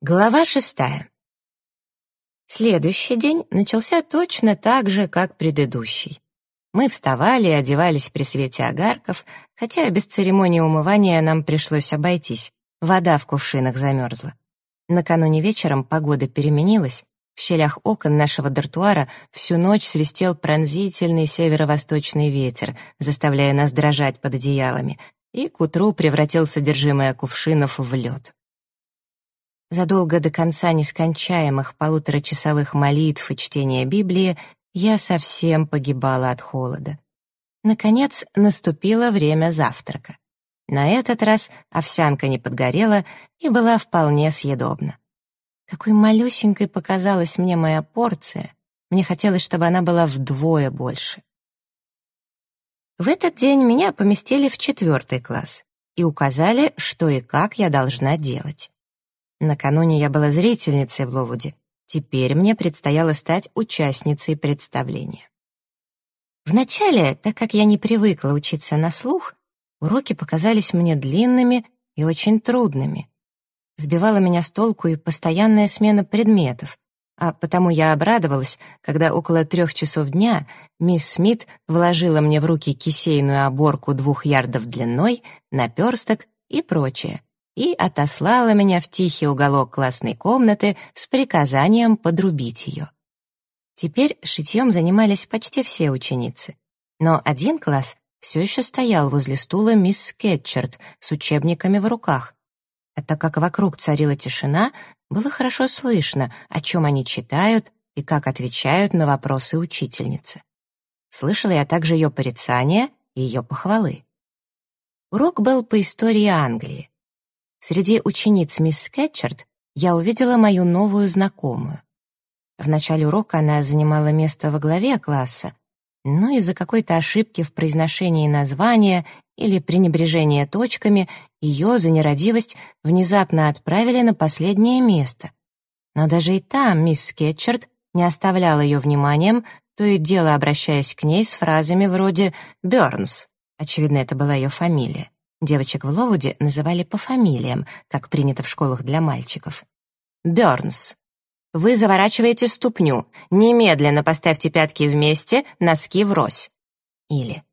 Глава шестая. Следующий день начался точно так же, как предыдущий. Мы вставали и одевались при свете огарков, хотя без церемонии умывания нам пришлось обойтись. Вода в кувшинах замерзла. Накануне вечером погода переменилась, в щелях окон нашего дартуара всю ночь свистел пронзительный северо-восточный ветер, заставляя нас дрожать под одеялами, и к утру превратил содержимое кувшинов в лед. Задолго до конца нескончаемых полуторачасовых молитв и чтения Библии я совсем погибала от холода. Наконец, наступило время завтрака. На этот раз овсянка не подгорела и была вполне съедобна. Какой малюсенькой показалась мне моя порция. Мне хотелось, чтобы она была вдвое больше. В этот день меня поместили в четвертый класс и указали, что и как я должна делать. Накануне я была зрительницей в Ловуде. Теперь мне предстояло стать участницей представления. Вначале, так как я не привыкла учиться на слух, уроки показались мне длинными и очень трудными. Сбивала меня с толку и постоянная смена предметов, а потому я обрадовалась, когда около трех часов дня мисс Смит вложила мне в руки кисейную оборку двух ярдов длиной, наперсток и прочее, и отослала меня в тихий уголок классной комнаты с приказанием подрубить ее. Теперь шитьем занимались почти все ученицы, но один класс все еще стоял возле стула мисс Скетчерт с учебниками в руках. А так как вокруг царила тишина, было хорошо слышно, о чем они читают и как отвечают на вопросы учительницы. Слышала я также ее порицания и ее похвалы. Урок был по истории Англии. Среди учениц мисс Скетчерт я увидела мою новую знакомую. В начале урока она занимала место во главе класса, но из-за какой-то ошибки в произношении названия или пренебрежения точками ее за нерадивость внезапно отправили на последнее место. Но даже и там мисс Скетчерт не оставляла ее вниманием, то и дело обращаясь к ней с фразами вроде «Бёрнс». Очевидно, это была ее фамилия. Девочек в Ловуде называли по фамилиям, как принято в школах для мальчиков. Бёрнс. Вы заворачиваете ступню. Немедленно поставьте пятки вместе, носки врозь. Или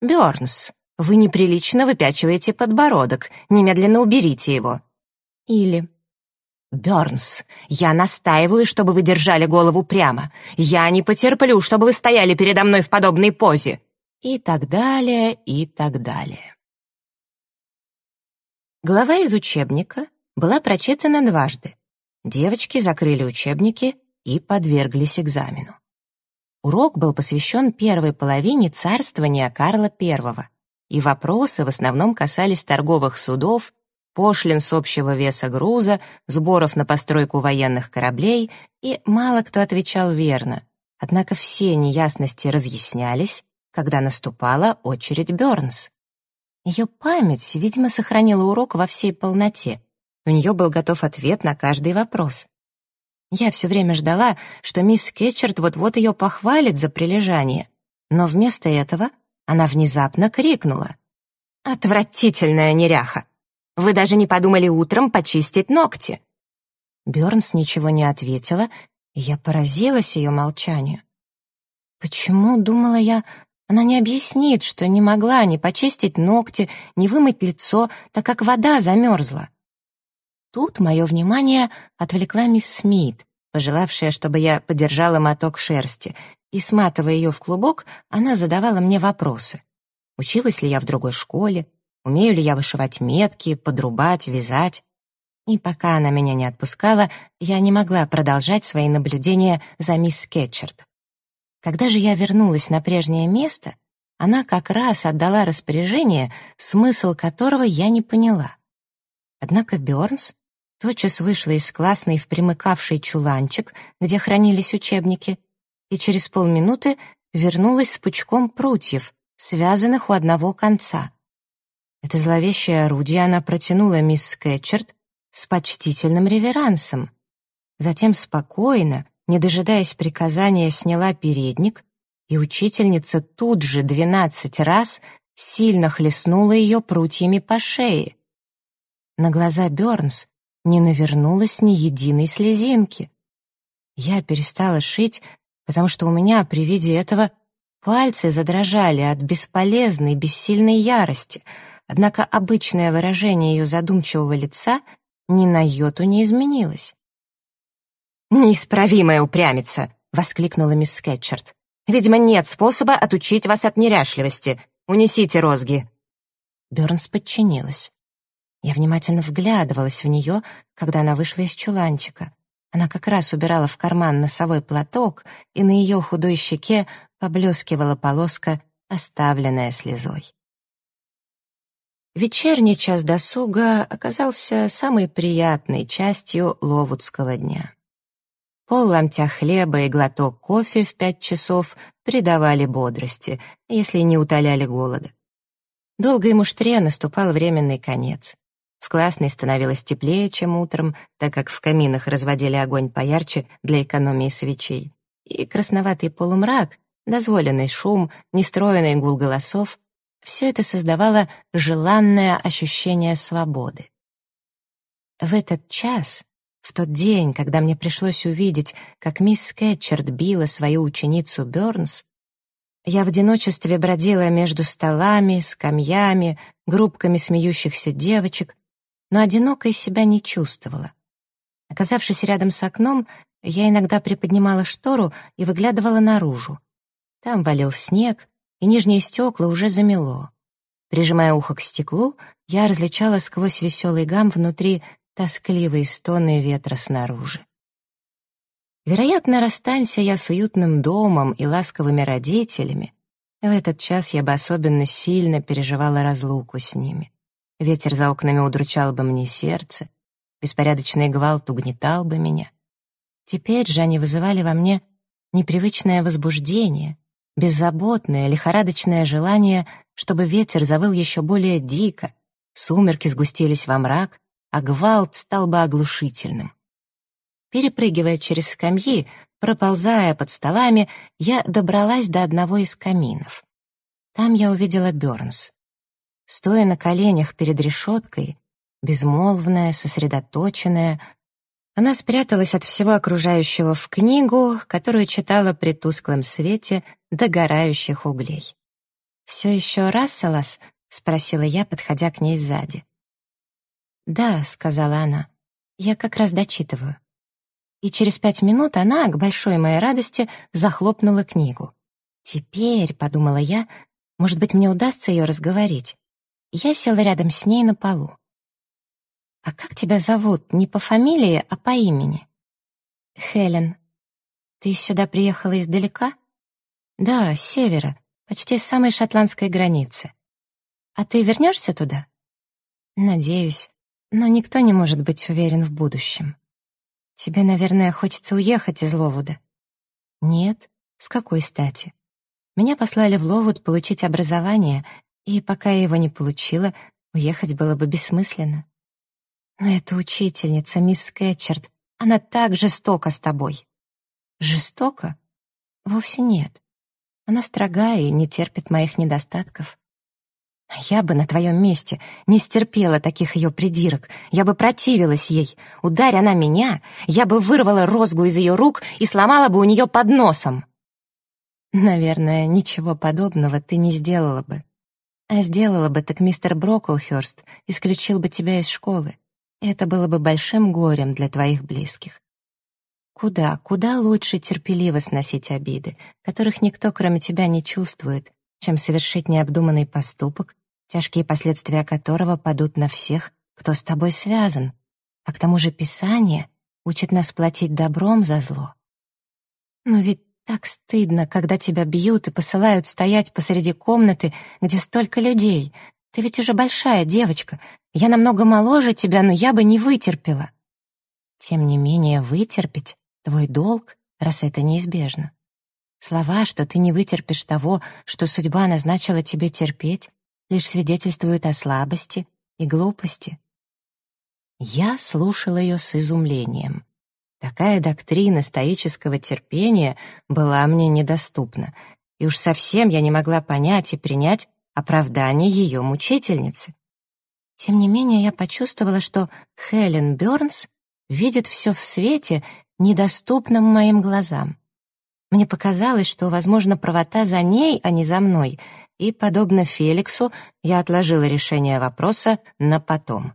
Бёрнс. Вы неприлично выпячиваете подбородок. Немедленно уберите его. Или Бёрнс, я настаиваю, чтобы вы держали голову прямо. Я не потерплю, чтобы вы стояли передо мной в подобной позе. И так далее, и так далее. Глава из учебника была прочитана дважды. Девочки закрыли учебники и подверглись экзамену. Урок был посвящен первой половине царствования Карла I, и вопросы в основном касались торговых судов, пошлин с общего веса груза, сборов на постройку военных кораблей, и мало кто отвечал верно. Однако все неясности разъяснялись, когда наступала очередь Бёрнс. Ее память, видимо, сохранила урок во всей полноте. У нее был готов ответ на каждый вопрос. Я все время ждала, что мисс Кетчерт вот-вот ее похвалит за прилежание, но вместо этого она внезапно крикнула. «Отвратительная неряха! Вы даже не подумали утром почистить ногти!» Бёрнс ничего не ответила, и я поразилась ее молчанию. Почему, думала я, она не объяснит, что не могла ни почистить ногти, ни вымыть лицо, так как вода замерзла. Тут мое внимание отвлекла мисс Смит, пожелавшая, чтобы я подержала моток шерсти, и, сматывая ее в клубок, она задавала мне вопросы. Училась ли я в другой школе, умею ли я вышивать метки, подрубать, вязать. И пока она меня не отпускала, я не могла продолжать свои наблюдения за мисс Кетчерт. Когда же я вернулась на прежнее место, она как раз отдала распоряжение, смысл которого я не поняла. Однако Бёрнс тотчас вышла из классной в примыкавший чуланчик, где хранились учебники, и через полминуты вернулась с пучком прутьев, связанных у одного конца. Это зловещее орудие она протянула мисс Скетчерт с почтительным реверансом. Затем спокойно, не дожидаясь приказания, сняла передник, и учительница тут же двенадцать раз сильно хлестнула ее прутьями по шее. На глаза Бёрнс не навернулось ни единой слезинки. Я перестала шить, потому что у меня при виде этого пальцы задрожали от бесполезной, бессильной ярости, однако обычное выражение ее задумчивого лица ни на йоту не изменилось. «Неисправимая упрямица!» — воскликнула мисс Скетчерт. «Видимо, нет способа отучить вас от неряшливости. Унесите розги». Бёрнс подчинилась. Я внимательно вглядывалась в нее, когда она вышла из чуланчика. Она как раз убирала в карман носовой платок, и на ее худой щеке поблескивала полоска, оставленная слезой. Вечерний час досуга оказался самой приятной частью ловудского дня. Пол ломтя хлеба и глоток кофе в пять часов придавали бодрости, если не утоляли голода. Долгой муштре наступал временный конец. В классной становилось теплее, чем утром, так как в каминах разводили огонь поярче для экономии свечей. И красноватый полумрак, дозволенный шум, нестроенный гул голосов — все это создавало желанное ощущение свободы. В этот час в тот день, когда мне пришлось увидеть, как мисс Скетчерд била свою ученицу Бёрнс, я в одиночестве бродила между столами, скамьями, группками смеющихся девочек, но одинокой себя не чувствовала. Оказавшись рядом с окном, я иногда приподнимала штору и выглядывала наружу. Там валил снег, и нижние стекла уже замело. Прижимая ухо к стеклу, я различала сквозь веселый гам внутри тоскливые стоны ветра снаружи. Вероятно, расстанься я с уютным домом и ласковыми родителями, в этот час я бы особенно сильно переживала разлуку с ними. Ветер за окнами удручал бы мне сердце, беспорядочный гвалт угнетал бы меня. Теперь же они вызывали во мне непривычное возбуждение, беззаботное, лихорадочное желание, чтобы ветер завыл еще более дико, сумерки сгустились во мрак, а гвалт стал бы оглушительным. Перепрыгивая через скамьи, проползая под столами, я добралась до одного из каминов. Там я увидела Бёрнс. Стоя на коленях перед решеткой, безмолвная, сосредоточенная, она спряталась от всего окружающего в книгу, которую читала при тусклом свете догорающих углей. «Все еще Расселас?» — спросила я, подходя к ней сзади. «Да», — сказала она, — «я как раз дочитываю». И через пять минут она, к большой моей радости, захлопнула книгу. «Теперь», — подумала я, — «может быть, мне удастся ее разговорить». Я села рядом с ней на полу. «А как тебя зовут? Не по фамилии, а по имени?» «Хелен. Ты сюда приехала издалека?» «Да, с севера, почти с самой шотландской границы. А ты вернешься туда?» «Надеюсь. Но никто не может быть уверен в будущем. Тебе, наверное, хочется уехать из Ловуда. Нет? С какой стати? Меня послали в Ловуд получить образование, и пока я его не получила, уехать было бы бессмысленно. Но эта учительница, мисс Скетчерт, она так жестока с тобой. Жестоко? Вовсе нет. Она строгая и не терпит моих недостатков. Я бы на твоем месте не стерпела таких ее придирок. Я бы противилась ей. Ударь она меня, я бы вырвала розгу из ее рук и сломала бы у нее под носом. Наверное, ничего подобного ты не сделала бы. А сделала бы, так мистер Броклхёрст исключил бы тебя из школы. Это было бы большим горем для твоих близких. Куда, куда лучше терпеливо сносить обиды, которых никто, кроме тебя, не чувствует, чем совершить необдуманный поступок, тяжкие последствия которого падут на всех, кто с тобой связан. А к тому же Писание учит нас платить добром за зло. Но ведь так стыдно, когда тебя бьют и посылают стоять посреди комнаты, где столько людей. Ты ведь уже большая девочка. Я намного моложе тебя, но я бы не вытерпела. Тем не менее, вытерпеть — твой долг, раз это неизбежно. Слова, что ты не вытерпишь того, что судьба назначила тебе терпеть, лишь свидетельствуют о слабости и глупости. Я слушала ее с изумлением. Такая доктрина стоического терпения была мне недоступна, и уж совсем я не могла понять и принять оправдание ее мучительницы. Тем не менее, я почувствовала, что Хелен Бёрнс видит все в свете, недоступном моим глазам. Мне показалось, что, возможно, правота за ней, а не за мной, и, подобно Феликсу, я отложила решение вопроса на потом.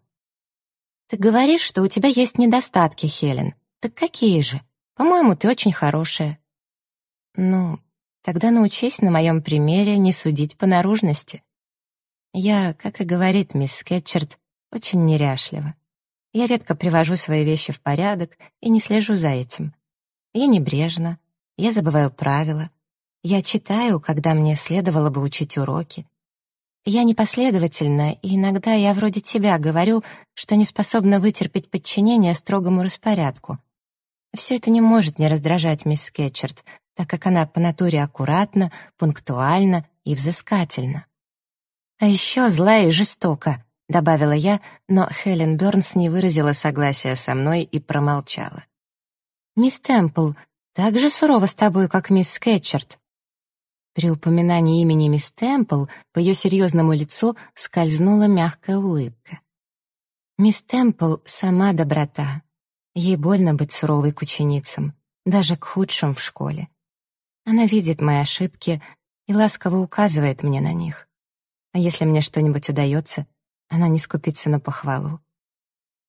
«Ты говоришь, что у тебя есть недостатки, Хелен. Так какие же? По-моему, ты очень хорошая». «Ну, тогда научись на моем примере не судить по наружности. Я, как и говорит мисс Скетчерт, очень неряшлива. Я редко привожу свои вещи в порядок и не слежу за этим. Я небрежна, я забываю правила, я читаю, когда мне следовало бы учить уроки. Я непоследовательна, и иногда я вроде тебя говорю, что не способна вытерпеть подчинение строгому распорядку. Все это не может не раздражать мисс Скетчерт, так как она по натуре аккуратна, пунктуальна и взыскательна. А еще злая и жестока, добавила я, но Хелен Бёрнс не выразила согласия со мной и промолчала. «Мисс Темпл так же сурова с тобой, как мисс Скетчерт?» При упоминании имени мисс Темпл по ее серьезному лицу скользнула мягкая улыбка. Мисс Темпл — сама доброта. Ей больно быть суровой к ученицам, даже к худшим в школе. Она видит мои ошибки и ласково указывает мне на них. А если мне что-нибудь удается, она не скупится на похвалу.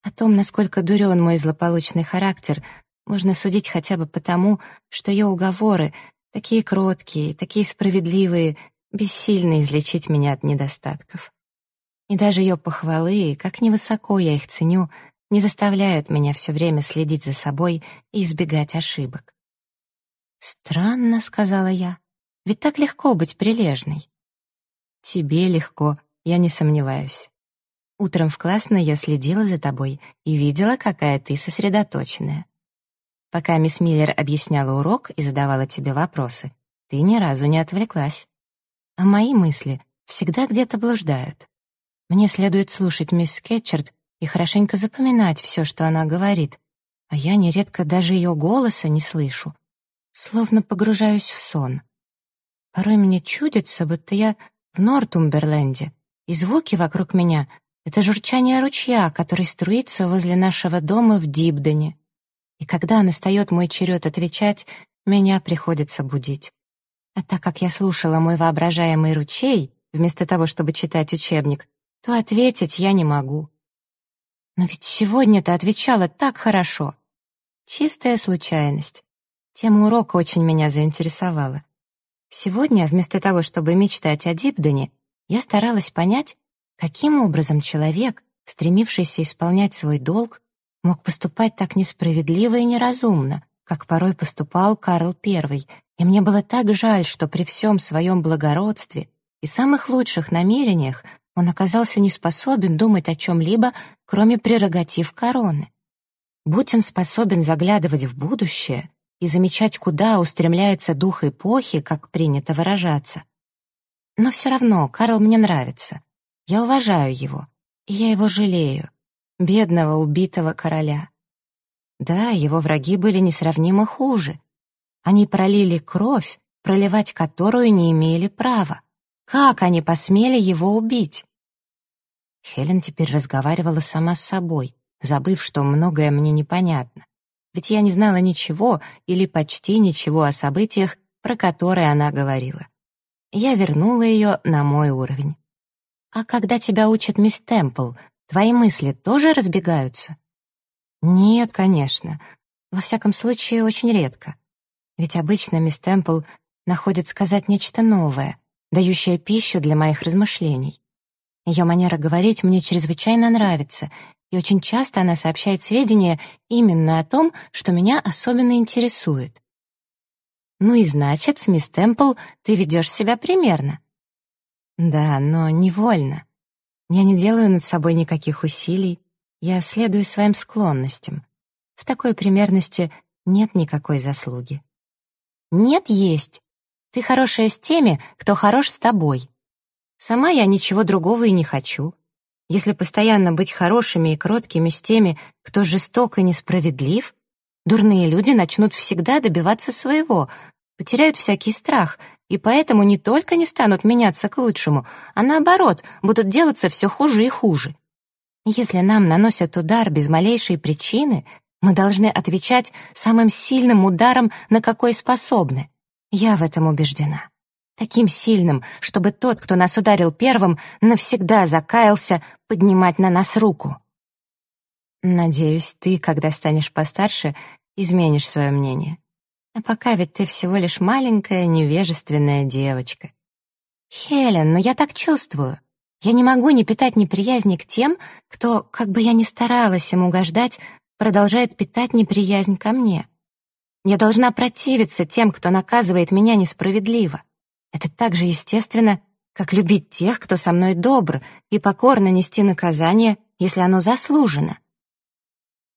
О том, насколько дурен мой злополучный характер, можно судить хотя бы потому, что ее уговоры, такие кроткие, такие справедливые, бессильны излечить меня от недостатков. И даже ее похвалы, как невысоко я их ценю, не заставляют меня все время следить за собой и избегать ошибок. «Странно», — сказала я, — «ведь так легко быть прилежной». Тебе легко, я не сомневаюсь. Утром в классной я следила за тобой и видела, какая ты сосредоточенная. Пока мисс Миллер объясняла урок и задавала тебе вопросы, ты ни разу не отвлеклась. А мои мысли всегда где-то блуждают. Мне следует слушать мисс Скетчерт и хорошенько запоминать все, что она говорит, а я нередко даже ее голоса не слышу, словно погружаюсь в сон. Порой мне чудится, будто я в Нортумберленде, и звуки вокруг меня — это журчание ручья, который струится возле нашего дома в Дибдене. И когда настает мой черед отвечать, меня приходится будить. А так как я слушала мой воображаемый ручей, вместо того, чтобы читать учебник, то ответить я не могу. Но ведь сегодня ты отвечала так хорошо. Чистая случайность. Тема урока очень меня заинтересовала. Сегодня, вместо того, чтобы мечтать о Дипдене, я старалась понять, каким образом человек, стремившийся исполнять свой долг, мог поступать так несправедливо и неразумно, как порой поступал Карл I, и мне было так жаль, что при всем своем благородстве и самых лучших намерениях он оказался не способен думать о чем-либо, кроме прерогатив короны. Будь он способен заглядывать в будущее, и замечать, куда устремляется дух эпохи, как принято выражаться. Но все равно Карл мне нравится. Я уважаю его, и я его жалею. Бедного убитого короля. Да, его враги были несравнимо хуже. Они пролили кровь, проливать которую не имели права. Как они посмели его убить? Хелен теперь разговаривала сама с собой, забыв, что многое мне непонятно ведь я не знала ничего или почти ничего о событиях, про которые она говорила. Я вернула ее на мой уровень. «А когда тебя учит мисс Темпл, твои мысли тоже разбегаются?» «Нет, конечно. Во всяком случае, очень редко. Ведь обычно мисс Темпл находит сказать нечто новое, дающее пищу для моих размышлений. Ее манера говорить мне чрезвычайно нравится, и очень часто она сообщает сведения именно о том, что меня особенно интересует. «Ну и значит, с мисс Темпл ты ведешь себя примерно». «Да, но невольно. Я не делаю над собой никаких усилий, я следую своим склонностям. В такой примерности нет никакой заслуги». «Нет, есть. Ты хорошая с теми, кто хорош с тобой. Сама я ничего другого и не хочу. Если постоянно быть хорошими и кроткими с теми, кто жесток и несправедлив, дурные люди начнут всегда добиваться своего, потеряют всякий страх, и поэтому не только не станут меняться к лучшему, а наоборот, будут делаться все хуже и хуже. Если нам наносят удар без малейшей причины, мы должны отвечать самым сильным ударом, на какой способны. Я в этом убеждена. Таким сильным, чтобы тот, кто нас ударил первым, навсегда закаялся поднимать на нас руку. Надеюсь, ты, когда станешь постарше, изменишь свое мнение. А пока ведь ты всего лишь маленькая невежественная девочка. Хелен, но я так чувствую. Я не могу не питать неприязни к тем, кто, как бы я ни старалась им угождать, продолжает питать неприязнь ко мне. Я должна противиться тем, кто наказывает меня несправедливо. Это так же естественно, как любить тех, кто со мной добр, и покорно нести наказание, если оно заслужено.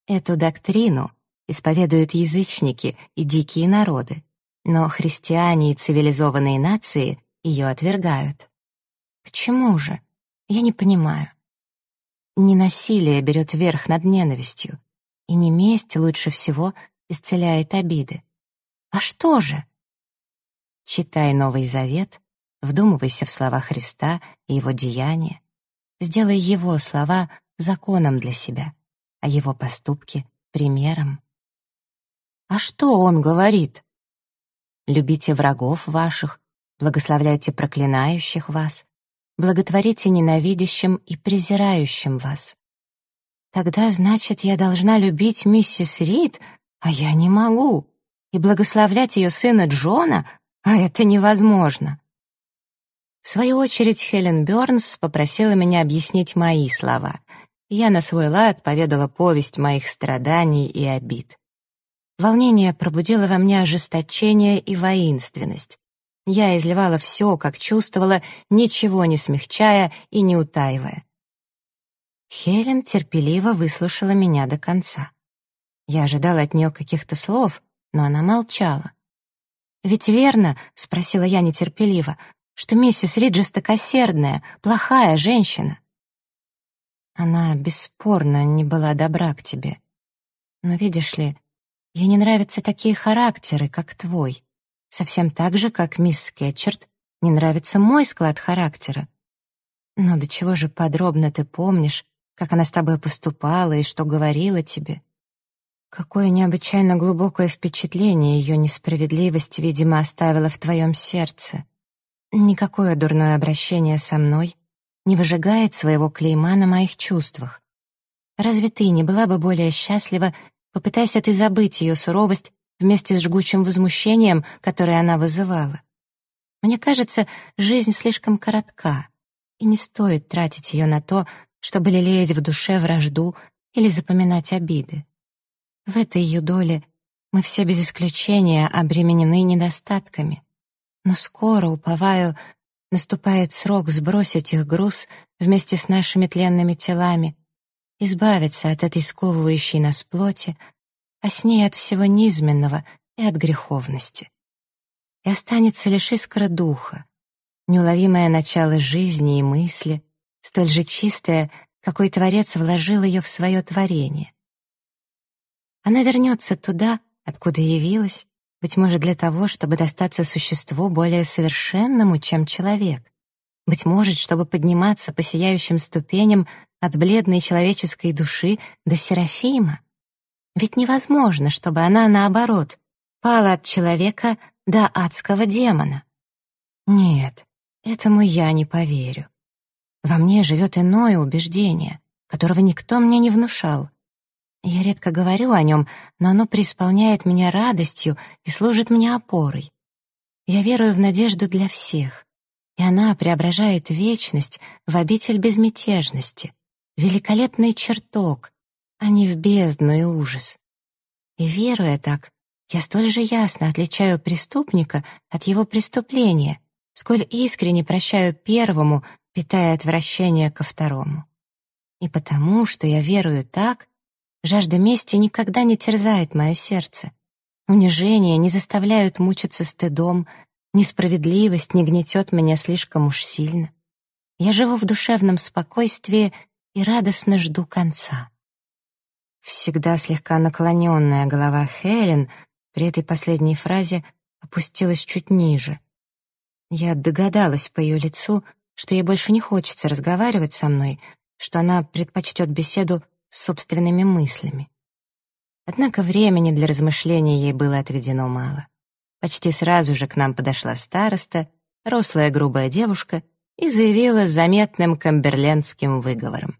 Эту доктрину исповедуют язычники и дикие народы, но христиане и цивилизованные нации ее отвергают. Почему же? Я не понимаю. Не насилие берет верх над ненавистью, и не месть лучше всего исцеляет обиды. А что же? Читай Новый Завет, вдумывайся в слова Христа и Его деяния, сделай Его слова законом для себя, а Его поступки — примером. А что Он говорит? Любите врагов ваших, благословляйте проклинающих вас, благотворите ненавидящим и презирающим вас. Тогда, значит, я должна любить миссис Рид, а я не могу, и благословлять ее сына Джона, а это невозможно. В свою очередь Хелен Бёрнс попросила меня объяснить мои слова, я на свой лад поведала повесть моих страданий и обид. Волнение пробудило во мне ожесточение и воинственность. Я изливала все, как чувствовала, ничего не смягчая и не утаивая. Хелен терпеливо выслушала меня до конца. Я ожидала от нее каких-то слов, но она молчала. «Ведь верно?» — спросила я нетерпеливо, что миссис Рид жестокосердная, плохая женщина. Она бесспорно не была добра к тебе. Но видишь ли, ей не нравятся такие характеры, как твой. Совсем так же, как мисс Скетчерт, не нравится мой склад характера. Но до чего же подробно ты помнишь, как она с тобой поступала и что говорила тебе? Какое необычайно глубокое впечатление ее несправедливость, видимо, оставила в твоем сердце. Никакое дурное обращение со мной не выжигает своего клейма на моих чувствах. Разве ты не была бы более счастлива, попытайся ты забыть ее суровость вместе с жгучим возмущением, которое она вызывала. Мне кажется, жизнь слишком коротка, и не стоит тратить ее на то, чтобы лелеять в душе вражду или запоминать обиды. В этой ее доле мы все без исключения обременены недостатками. Но скоро, уповаю, наступает срок сбросить их груз вместе с нашими тленными телами, избавиться от этой сковывающей нас плоти, а с ней от всего низменного и от греховности. И останется лишь искра духа, неуловимое начало жизни и мысли, столь же чистое, какой Творец вложил ее в свое творение. Она вернется туда, откуда явилась, быть может, для того, чтобы достаться существу более совершенному, чем человек, быть может, чтобы подниматься по сияющим ступеням от бледной человеческой души до Серафима. Ведь невозможно, чтобы она, наоборот, пала от человека до адского демона. Нет, этому я не поверю. Во мне живет иное убеждение, которого никто мне не внушал. Я редко говорю о нем, но оно преисполняет меня радостью и служит мне опорой. Я верую в надежду для всех, и она преображает вечность в обитель безмятежности, великолепный чертог, а не в бездну и ужас. И веруя так, я столь же ясно отличаю преступника от его преступления, сколь искренне прощаю первому, питая отвращение ко второму. И потому, что я верую так, жажда мести никогда не терзает мое сердце. Унижения не заставляют мучиться стыдом, несправедливость не гнетет меня слишком уж сильно. Я живу в душевном спокойствии и радостно жду конца. Всегда слегка наклоненная голова Хелен при этой последней фразе опустилась чуть ниже. Я догадалась по ее лицу, что ей больше не хочется разговаривать со мной, что она предпочтет беседу с собственными мыслями. Однако времени для размышления ей было отведено мало. Почти сразу же к нам подошла староста, рослая грубая девушка, и заявила заметным камберлендским выговором.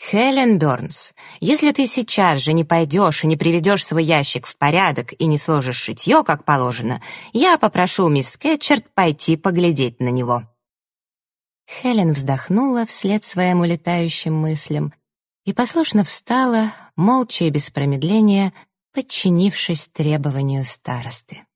«Хелен Бёрнс, если ты сейчас же не пойдешь и не приведешь свой ящик в порядок и не сложишь шитье, как положено, я попрошу мисс Кетчерт пойти поглядеть на него». Хелен вздохнула вслед своим улетающим мыслям и послушно встала, молча и без промедления, подчинившись требованию старосты.